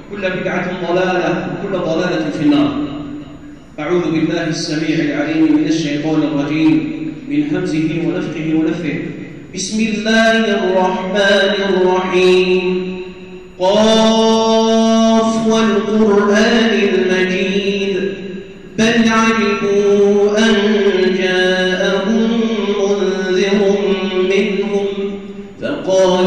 وكل بدعة ضلالة وكل ضلالة في النار. أعوذ بالله السميع العليم من الشيطان الرجيم من همزه ونفخه ونفخه بسم الله الرحمن الرحيم. قاف والقرآن المجيد. بل عجبوا أن جاءهم منذر منهم فقال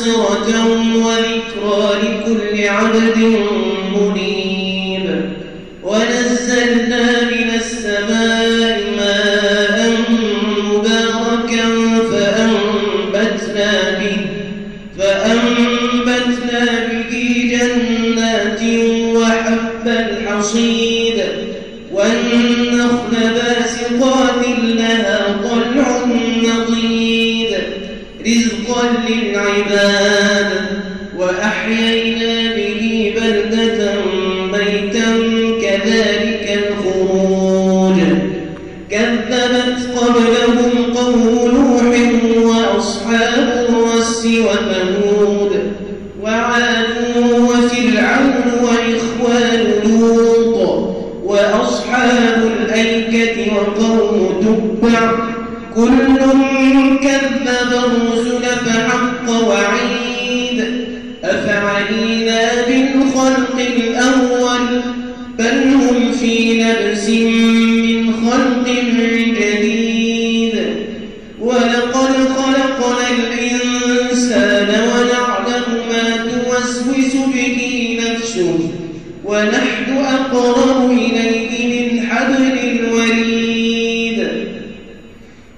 تبصرة وذكرى لكل عبد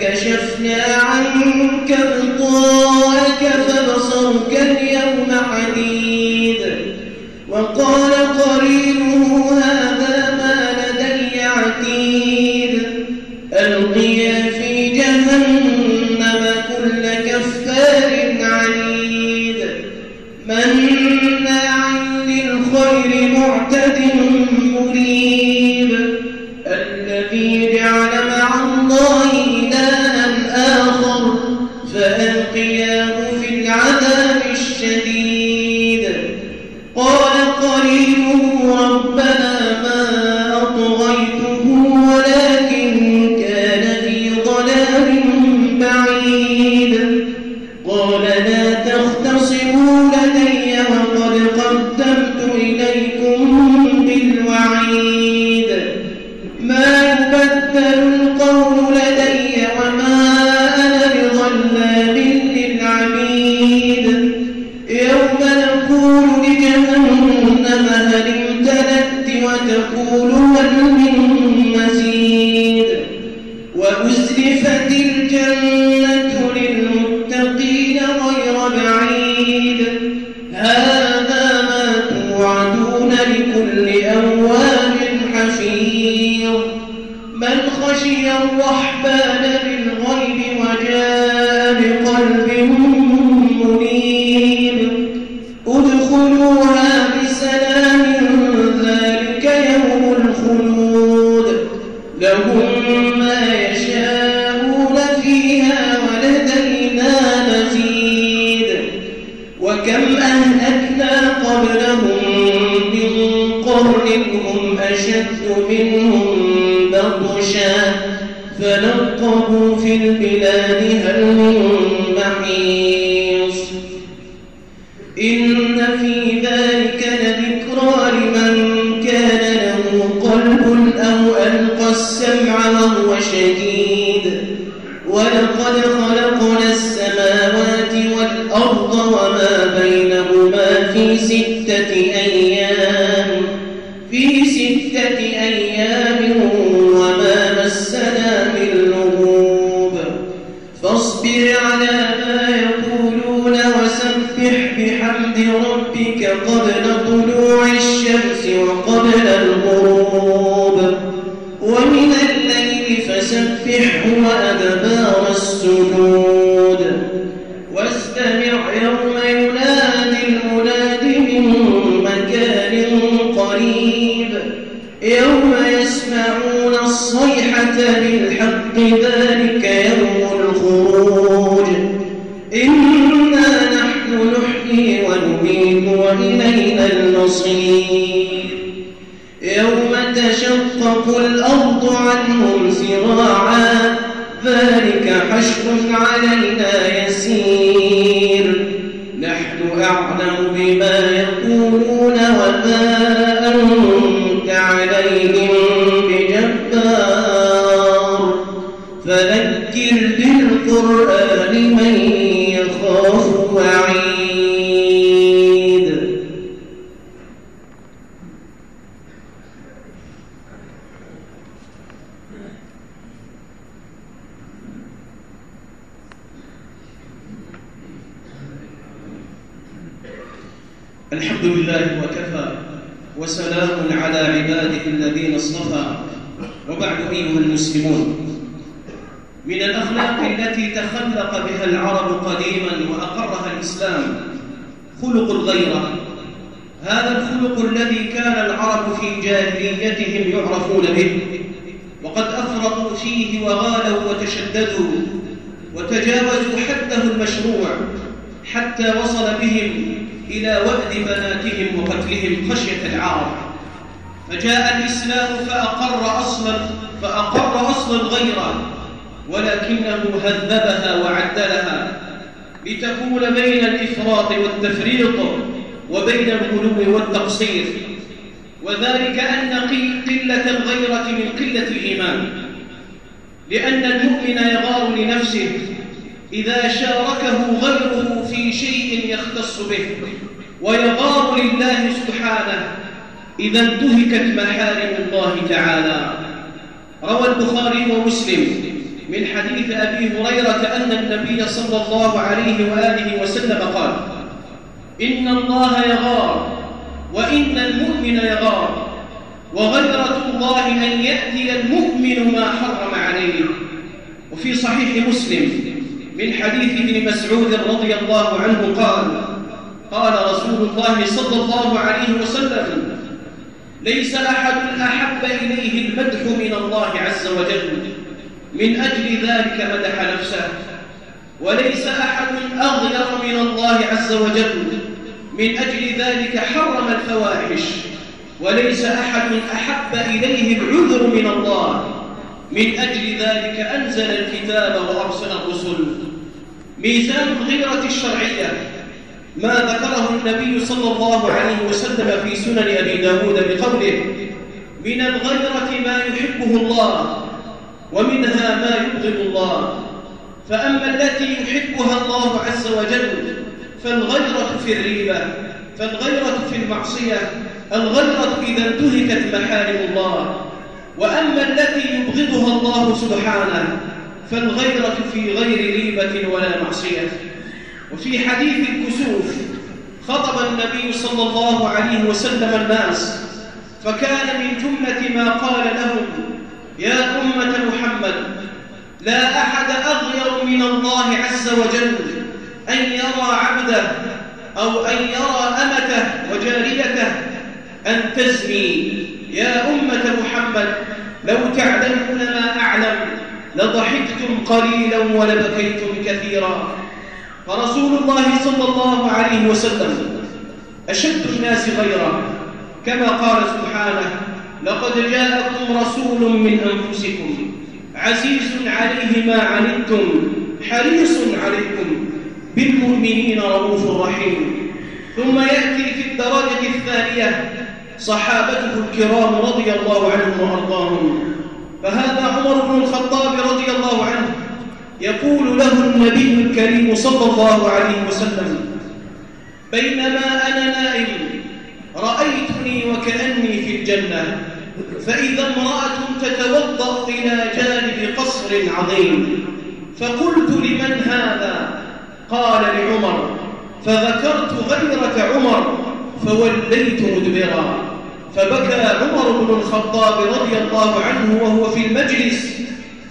فكشفنا عنك غطاءك فبصرك ضلال بعيد ولقد خلقنا المصير يوم تشقق الأرض عنهم سراعا ذلك حشر علينا يسير. نحن أعلم بما يقولون وما الحمد لله وكفى وسلام على عباده الذين اصطفى. وبعد أيها المسلمون من الأخلاق التي تخلق بها العرب قديما وأقرها الإسلام خلق الغيرة. هذا الخلق الذي كان العرب في جاهليتهم يعرفون به وقد أفرطوا فيه وغالوا وتشددوا وتجاوزوا حده المشروع حتى وصل بهم إلى وأد بناتهم وقتلهم خشية العار. فجاء الإسلام فأقر أصل فأقر أصل الغيرة ولكنه هذبها وعدلها لتكون بين الإفراط والتفريط وبين الغلو والتقصير. وذلك أن قلة الغيرة من قلة الإيمان لأن المؤمن يغار لنفسه إذا شاركه غيره في شيء يختص به ويغار لله سبحانه إذا انتهكت محارم الله تعالى. روى البخاري ومسلم من حديث أبي هريرة أن النبي صلى الله عليه وآله وسلم قال إن الله يغار وإن المؤمن يغار وغيرة الله أن يأتي المؤمن ما حرم عليه. وفي صحيح مسلم من حديث ابن مسعود رضي الله عنه قال قال رسول الله صلى الله عليه وسلم ليس أحد أحب إليه المدح من الله عز وجل من أجل ذلك مدح نفسه. وليس أحد أغير من الله عز وجل من أجل ذلك حرم الفواحش. وليس أحد أحب إليه العذر من الله من أجل ذلك أنزل الكتاب وأرسل الرسل. ميزان الغيرة الشرعية ما ذكره النبي صلى الله عليه وسلم في سنن أبي داود بقوله من الغيرة ما يحبه الله ومنها ما يبغض الله. فأما التي يحبها الله عز وجل فالغيرة في الريبة فالغيرة في المعصية الغيرة إذا انتهكت محارم الله. وأما التي يبغضها الله سبحانه فالغيرة في غير ريبة ولا معصية. وفي حديث الكسوف خطب النبي صلى الله عليه وسلم الناس فكان من جملة ما قال لهم يا أمة محمد لا أحد أغير من الله عز وجل أن يرى عبده أو أن يرى أمته وجاريته أن تزني. يا أمة محمد لو تعلمون ما أعلم لضحكتم قليلا ولبكيتم كثيرا. فرسول الله صلى الله عليه وسلم أشد الناس غيرا. كما قال سبحانه لقد جاءكم رسول من أنفسكم عزيز عليه ما عنتم حريص عليكم بالمؤمنين رؤوف رحيم. ثم يأتي في الدرجة الثانية صحابته الكرام رضي الله عنهم وأرضاهم. فهذا عمر بن الخطاب رضي الله عنه يقول له النبي الكريم صلى الله عليه وسلم بينما أنا نائم رأيتني وكأني في الجنة فإذا امرأة تتوضأ إلى جانب قصر عظيم فقلت لمن هذا؟ قال لعمر فذكرت غيرة عمر فوليت مدبرا. فبكى عمر بن الخطاب رضي الله عنه وهو في المجلس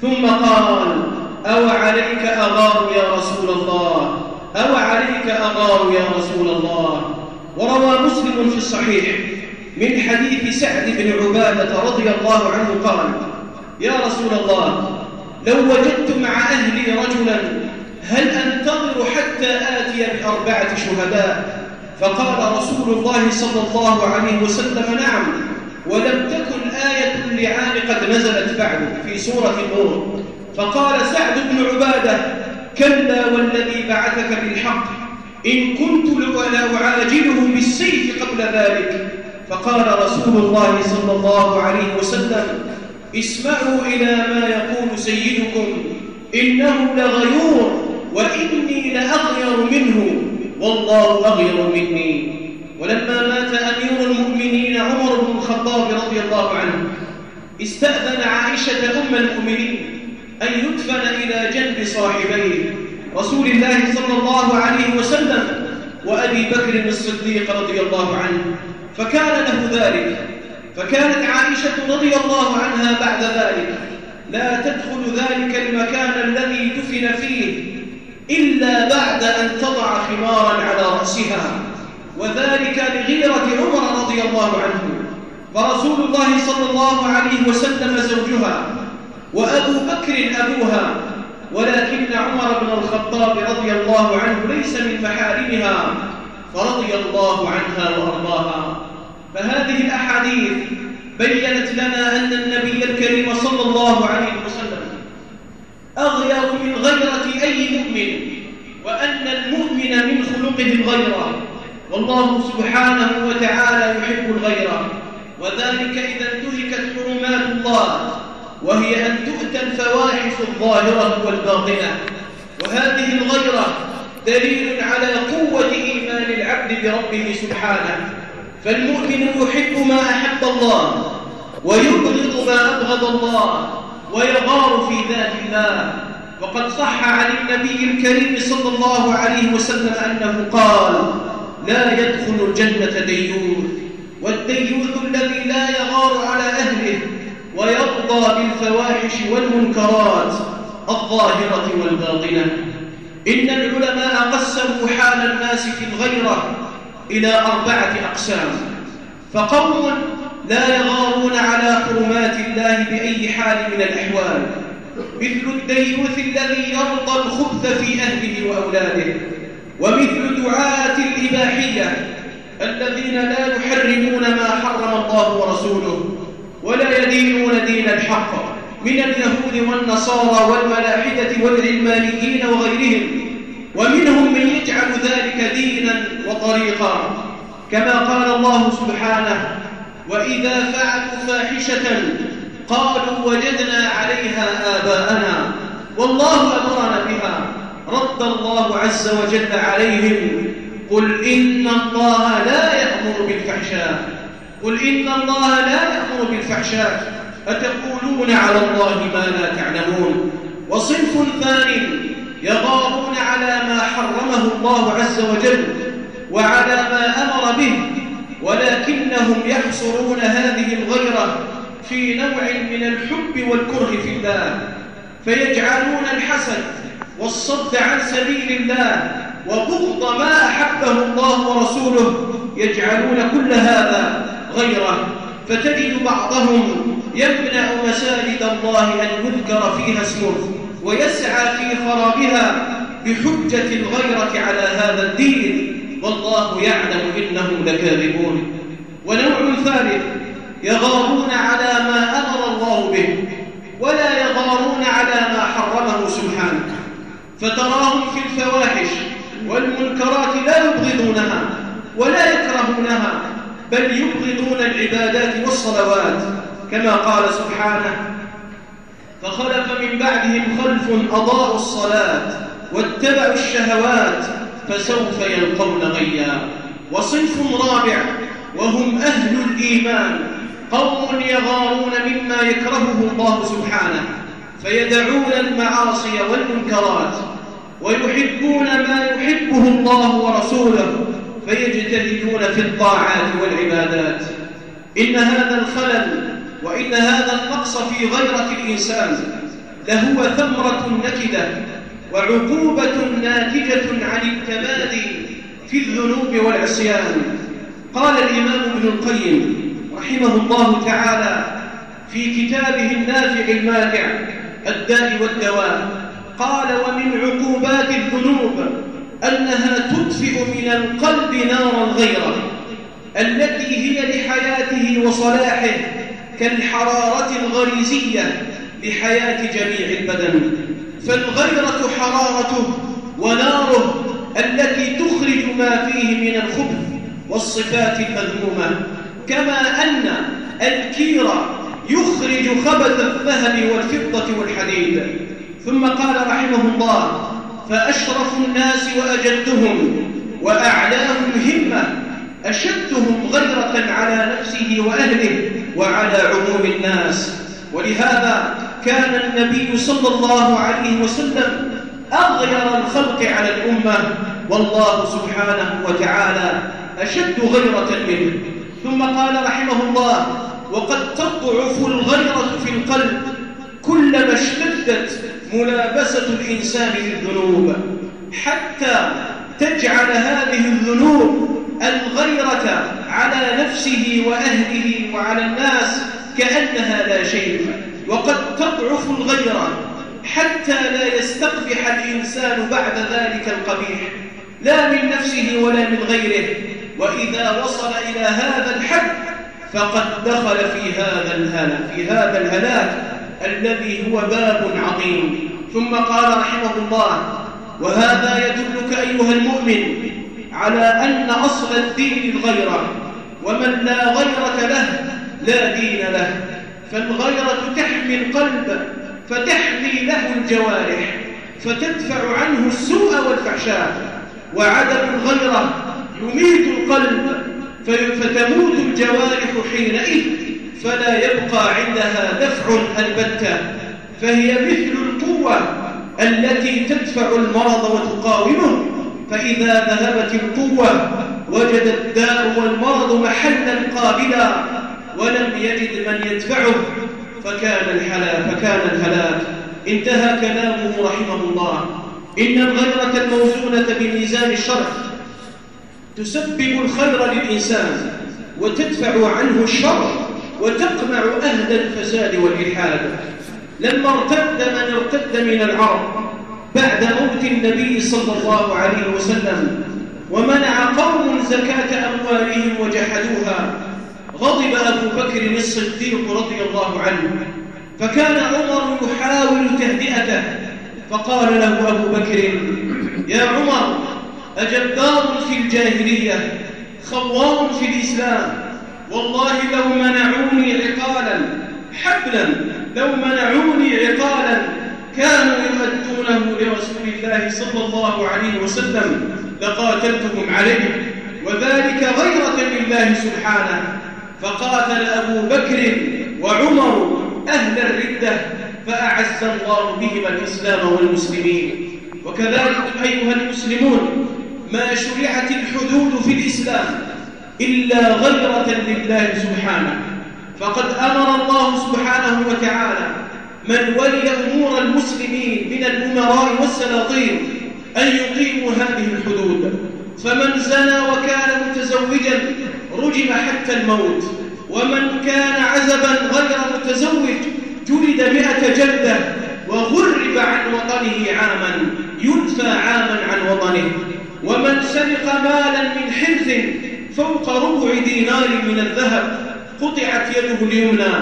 ثم قال أو عليك أغار يا رسول الله؟ أو عليك أغار يا رسول الله؟ وروى مسلم في الصحيح من حديث سعد بن عبادة رضي الله عنه قال يا رسول الله لو وجدت مع أهلي رجلا هل أنتظر حتى آتي بأربعة شهداء؟ فقال رسول الله صلى الله عليه وسلم نعم ولم تكن آية اللعان قد نزلت بعد في سورة النور فقال سعد بن عبادة كلا والذي بعثك بالحق إن كنت لأعاجله بالسيف قبل ذلك. فقال رسول الله صلى الله عليه وسلم اسمعوا إلى ما يقول سيدكم إنه لغيور وإني لأغير منه. والله أغير مني ولما مات أمير المؤمنين عمر بن الخطاب رضي الله عنه استأذن عائشة أم المؤمنين أن يدفن إلى جنب صاحبيه رسول الله صلى الله عليه وسلم وأبي بكر الصديق رضي الله عنه. فكان له ذلك. فكانت عائشة رضي الله عنها بعد ذلك. لا تدخل ذلك المكان الذي دفن فيه. إلا بعد أن تضع خمارا على رأسها. وذلك لغيرة عمر رضي الله عنه. فرسول الله صلى الله عليه وسلم زوجها وأبو بكر أبوها. ولكن عمر بن الخطاب رضي الله عنه ليس من محارمها فرضي الله عنها وأرضاها. فهذه الأحاديث بيّنت لنا أن النبي الكريم صلى الله عليه وسلم أغير من غيرة أي مؤمن وأن المؤمن من خلقه الغيرة والله سبحانه وتعالى يحب الغيرة وذلك إذا انتهكت حرمات الله وهي أن تؤتى الفواحش الظاهرة والباطنة. وهذه الغيرة دليل على قوة إيمان العبد بربه سبحانه. فالمؤمن يحب ما أحب الله ويبغض ما أبغض الله. ويغار في ذات الله. وقد صح عن النبي الكريم صلى الله عليه وسلم أنه قال لا يدخل الجنة ديوث والديوث الذي لا يغار على أهله ويرضى بالفواحش والمنكرات الظاهرة والباطنة. إن العلماء قسموا حال الناس في الغيرة إلى أربعة أقسام. فقوم لا يغارون على حرمات الله بأي حال من الأحوال. مثل الديوث الذي يرضى الخبث في أهله وأولاده ومثل دعاة الإباحية الذين لا يحرمون ما حرم الله ورسوله ولا يدينون دين الحق من اليهود والنصارى والملاحدة والعلمانيين وغيرهم. ومنهم من يجعل ذلك دينا وطريقا كما قال الله سبحانه وإذا فعلوا فاحشة قالوا وجدنا عليها آباءنا والله أمرنا بها. رد الله عز وجل عليهم قل إن الله لا يأمر بالفحشاء. قل إن الله لا يأمر بالفحشاء. أتقولون على الله ما لا تعلمون؟ وصنف ثاني يغارون على ما حرمه الله عز وجل وعلى ما أمر به. ولكنهم يحصرون هذه الغيرة في نوع من الحب والكره في الله فيجعلون الحسد والصد عن سبيل الله وبغض ما أحبه الله ورسوله يجعلون كل هذا غيرة. فتجد بعضهم يمنع مساجد الله أن يذكر فيها اسمه ويسعى في خرابها بحجة الغيرة على هذا الدين. والله يعلم إنهم لكاذبون. ونوع ثالث يغارون على ما أمر الله به ولا يغارون على ما حرمه سبحانه. فتراهم في الفواحش والمنكرات لا يبغضونها ولا يكرهونها بل يبغضون العبادات والصلوات كما قال سبحانه فخلف من بعدهم خلف أضاءوا الصلاة واتبعوا الشهوات فسوف يلقون غيا. وصنف رابع وهم أهل الإيمان. قوم يغارون مما يكرهه الله سبحانه فيدعون المعاصي والمنكرات ويحبون ما يحبه الله ورسوله فيجتهدون في الطاعات والعبادات. إن هذا الخلل وإن هذا النقص في غيرة الإنسان لهو ثمرة نكدة. وعقوبة ناتجة عن التمادي في الذنوب والعصيان. قال الإمام ابن القيم رحمه الله تعالى في كتابه النافع الماتع الداء والدواء قال ومن عقوبات الذنوب أنها تطفئ من القلب نار الغيرة التي هي لحياته وصلاحه كالحرارة الغريزية لحياة جميع البدن. فالغيرة حرارته وناره التي تخرج ما فيه من الخبث والصفات المذمومة. كما أن الكير يخرج خبث الذهب والفضة والحديد. ثم قال رحمه الله فأشرف الناس وأجدهم وأعلاهم همة أشدهم غيرة على نفسه وأهله وعلى عموم الناس. ولهذا كان النبي صلى الله عليه وسلم أغير الخلق على الأمة والله سبحانه وتعالى أشد غيرة منه. ثم قال رحمه الله وقد تضعف الغيرة في القلب كلما اشتدت ملابسة الإنسان للذنوب حتى تجعل هذه الذنوب الغيرة على نفسه وأهله وعلى الناس كأنها لا شيء. وقد تضعف الغيرة حتى لا يستقبح الإنسان بعد ذلك القبيح لا من نفسه ولا من غيره. وإذا وصل إلى هذا الحد فقد دخل في هذا الهلاك في هذا الهلاك الذي هو باب عظيم. ثم قال رحمه الله وهذا يدلك أيها المؤمن على أن أصل الدين الغيرة ومن لا غيرة له لا دين له. فالغيرة تحمي القلب فتحمي له الجوارح فتدفع عنه السوء والفحشاء. وعدم الغيرة يميت القلب فتموت الجوارح حينئذ فلا يبقى عندها دفع البتة. فهي مثل القوة التي تدفع المرض وتقاومه. فإذا ذهبت القوة وجد الداء والمرض محلا قابلا. ولم يجد من يدفعه فكان الحلا فكان الهلاك. انتهى كلامه رحمه الله. إن الغيرة الموزونة بميزان الشرع تسبب الخير للإنسان وتدفع عنه الشر وتقمع أهل الفساد والإلحاد. لما ارتد من ارتد من العرب بعد موت النبي صلى الله عليه وسلم ومنع قوم زكاة أموالهم وجحدوها غضب أبو بكر الصديق رضي الله عنه فكان عمر يحاول تهدئته فقال له أبو بكر يا عمر أجبار في الجاهلية خوار في الإسلام والله لو منعوني عقالا حبلا لو منعوني عقالا كانوا يؤدونه لرسول الله صلى الله عليه وسلم لقاتلتهم عليه وذلك غيرة لله سبحانه. فقاتل أبو بكر وعمر أهل الردة فأعز الله بهما الإسلام والمسلمين. وكذلك أيها المسلمون ما شرعت الحدود في الإسلام إلا غيرة لله سبحانه. فقد أمر الله سبحانه وتعالى من ولي أمور المسلمين من الأمراء والسلاطين أن يقيموا هذه الحدود. فمن زنى وكان متزوجا رجم حتى الموت. ومن كان عزبا غير متزوج جلد مئة جلدة وغرب عن وطنه عاما يدفى عاما عن وطنه. ومن سرق مالا من حرث فوق ربع دينار من الذهب قطعت يده اليمنى.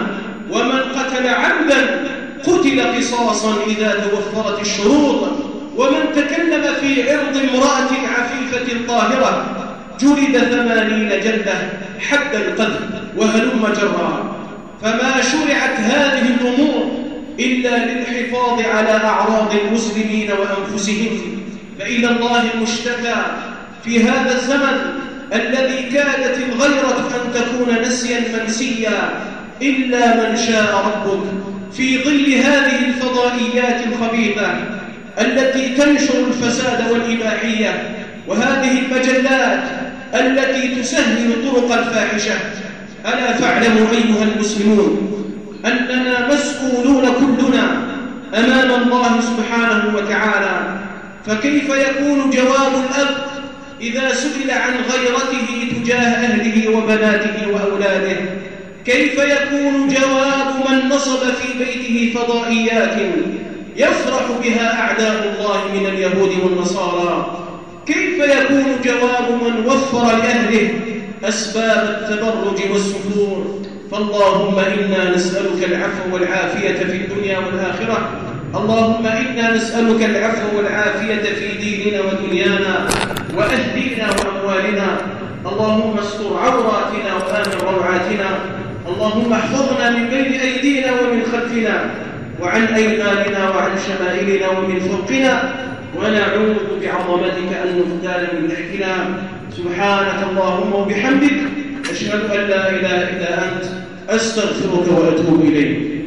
ومن قتل عمدا قتل قصاصا إذا توفرت الشروط. ومن تكلم في عرض امرأة عفيفة طاهرة جلد ثمانين جلدة حد القذف وهلم جرا. فما شرعت هذه الأمور إلا للحفاظ على أعراض المسلمين وأنفسهم. فإلى الله المشتكى في هذا الزمن الذي كادت الغيرة أن تكون نسيا منسيا إلا من شاء ربك. في ظل هذه الفضائيات الخبيثة التي تنشر الفساد والإباحية وهذه المجلات التي تسهل طرق الفاحشة. ألا فاعلموا أيها المسلمون أننا مسؤولون كلنا أمام الله سبحانه وتعالى. فكيف يكون جواب الأب إذا سئل عن غيرته تجاه أهله وبناته وأولاده؟ كيف يكون جواب من نصب في بيته فضائيات يفرح بها أعداء الله من اليهود والنصارى؟ كيف يكون جواب من وفر لأهله أسباب التبرج والسفور؟ فاللهم إنا نسألك العفو والعافية في الدنيا والآخرة. اللهم إنا نسألك العفو والعافية في ديننا ودنيانا وأهلنا وأموالنا. اللهم استر عوراتنا وآمن روعاتنا. اللهم احفظنا من بين أيدينا ومن خلفنا وعن أيماننا وعن شمائلنا ومن فوقنا. ونعوذ بعظمتك أن نغتال من تحتنا سبحانك اللهم وبحمدك أشهد أن لا إله إلا أنت أستغفرك وأتوب إليك.